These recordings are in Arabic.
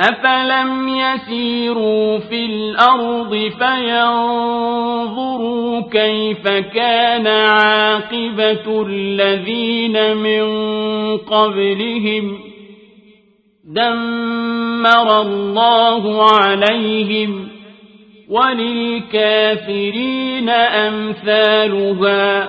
أفلم يسيروا في الأرض فينظروا كيف كان عاقبة الذين من قبلهم دمر الله عليهم وللكافرين أمثالها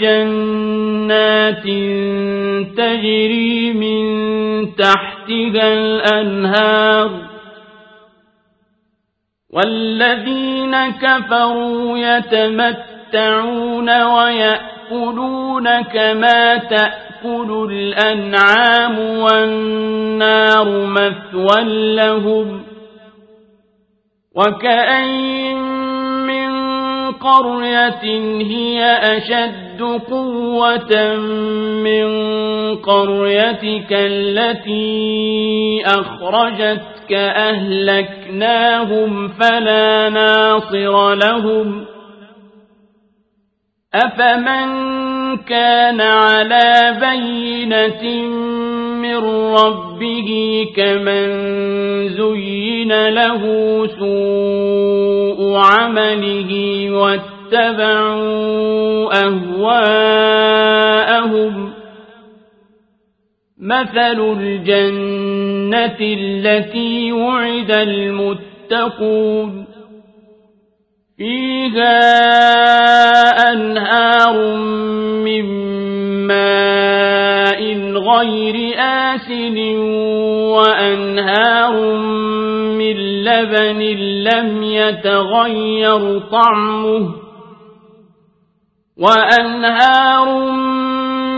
جنات تجري من تحتها الأنهار والذين كفروا يتمتعون ويأكلون كما تأكل الأنعام والنار مثوى لهم وكأين قرية هي أشد قوة من قريتك التي أخرجتك أهلكناهم فلا ناصر لهم. أفمن كان على بينة من ربه كمن زين له سوء عمله واتبعوا أهواءهم. مثل الجنة التي وعد المتقون. فيها أنهار من غير آسن وأنهار من لبن لم يتغير طعمه وأنهار من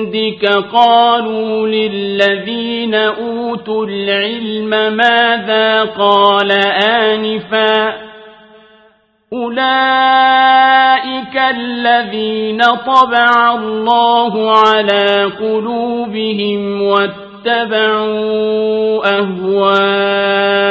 عندك قالوا للذين أوتوا العلم ماذا قال آنفا أولئك الذين طبع الله على قلوبهم واتبعوا أهواءهم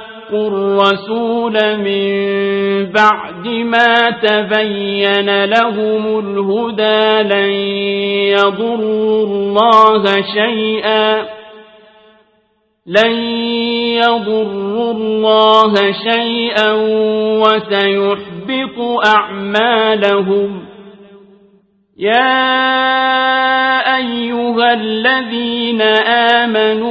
الرسول من بعد ما تبين لهم الهدى لن يضروا الله شيئا. لن يضروا الله شيئا وسيحبط أعمالهم. يا أيها الذين آمنوا